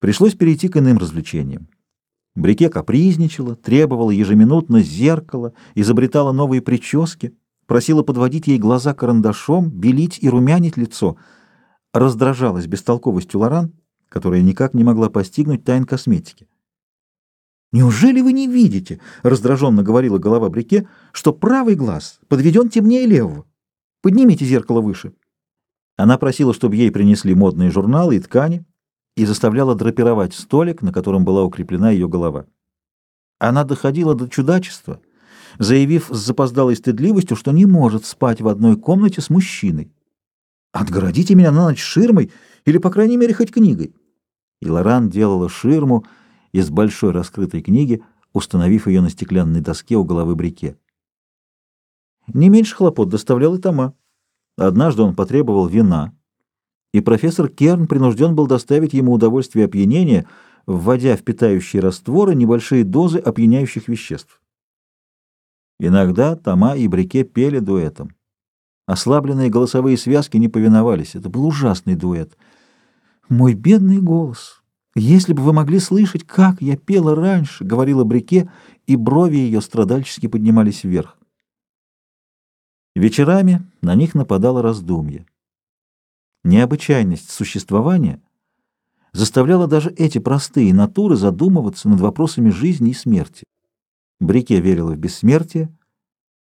Пришлось перейти к иным развлечениям. Брике капризничала, требовала ежеминутно зеркала, изобретала новые прически, просила подводить ей глаза карандашом, белить и румянить лицо. Раздражалась бестолковостью Лоран, которая никак не могла постигнуть тайн косметики. «Неужели вы не видите, — раздраженно говорила голова Брике, — что правый глаз подведен темнее левого? Поднимите зеркало выше». Она просила, чтобы ей принесли модные журналы и ткани, и заставляла драпировать столик, на котором была укреплена ее голова. Она доходила до чудачества, заявив с запоздалой стыдливостью, что не может спать в одной комнате с мужчиной. «Отгородите меня на ночь ширмой или, по крайней мере, хоть книгой». И Лоран делала ширму из большой раскрытой книги, установив ее на стеклянной доске у головы Брике. Не меньше хлопот доставлял и Тома. Однажды он потребовал вина — и профессор Керн принужден был доставить ему удовольствие опьянения, вводя в питающие растворы небольшие дозы опьяняющих веществ. Иногда Тома и Брике пели дуэтом. Ослабленные голосовые связки не повиновались. Это был ужасный дуэт. «Мой бедный голос! Если бы вы могли слышать, как я пела раньше!» — говорила Брике, и брови ее страдальчески поднимались вверх. Вечерами на них нападало раздумье. Необычайность существования заставляла даже эти простые натуры задумываться над вопросами жизни и смерти. Брике верила в бессмертие,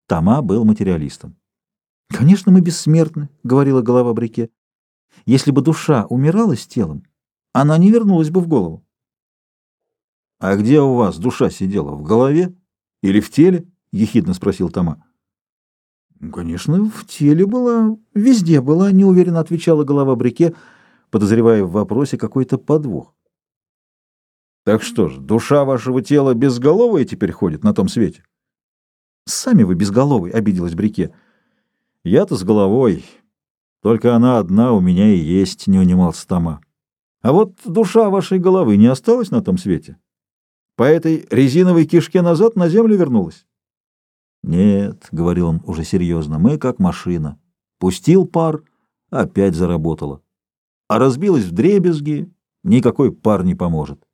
Тома был материалистом. «Конечно, мы бессмертны», — говорила голова Брике. «Если бы душа умирала с телом, она не вернулась бы в голову». «А где у вас душа сидела? В голове или в теле?» — ехидно спросил Тома. Конечно, в теле была, везде была, неуверенно отвечала голова Брике, подозревая в вопросе какой-то подвох. Так что ж, душа вашего тела безголовая теперь ходит на том свете? Сами вы безголовый, обиделась Брике. Я-то с головой. Только она одна у меня и есть, не унимался Тома. А вот душа вашей головы не осталась на том свете? По этой резиновой кишке назад на землю вернулась? «Нет», — говорил он уже серьезно, — «мы как машина. Пустил пар, опять заработала. А разбилась в дребезги, никакой пар не поможет».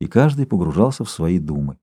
И каждый погружался в свои думы.